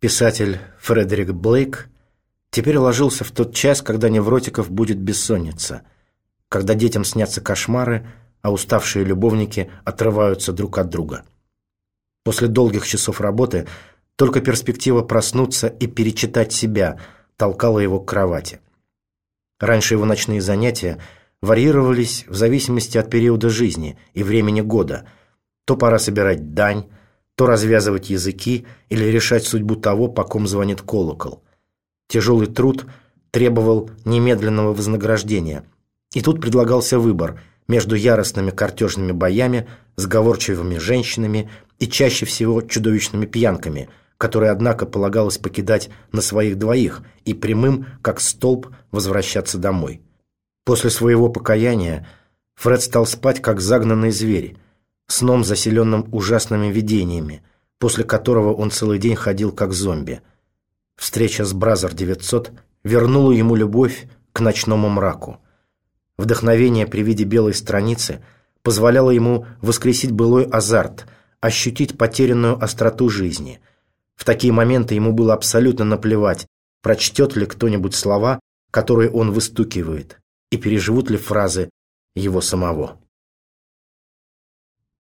Писатель Фредерик Блейк теперь ложился в тот час, когда невротиков будет бессонница, когда детям снятся кошмары, а уставшие любовники отрываются друг от друга. После долгих часов работы только перспектива проснуться и перечитать себя толкала его к кровати. Раньше его ночные занятия варьировались в зависимости от периода жизни и времени года. То пора собирать дань, то развязывать языки или решать судьбу того, по ком звонит колокол. Тяжелый труд требовал немедленного вознаграждения. И тут предлагался выбор между яростными картежными боями, сговорчивыми женщинами и чаще всего чудовищными пьянками, которые, однако, полагалось покидать на своих двоих и прямым, как столб, возвращаться домой. После своего покаяния Фред стал спать, как загнанный зверь, сном, заселенным ужасными видениями, после которого он целый день ходил как зомби. Встреча с Brother-900 вернула ему любовь к ночному мраку. Вдохновение при виде белой страницы позволяло ему воскресить былой азарт, ощутить потерянную остроту жизни. В такие моменты ему было абсолютно наплевать, прочтет ли кто-нибудь слова, которые он выстукивает, и переживут ли фразы его самого.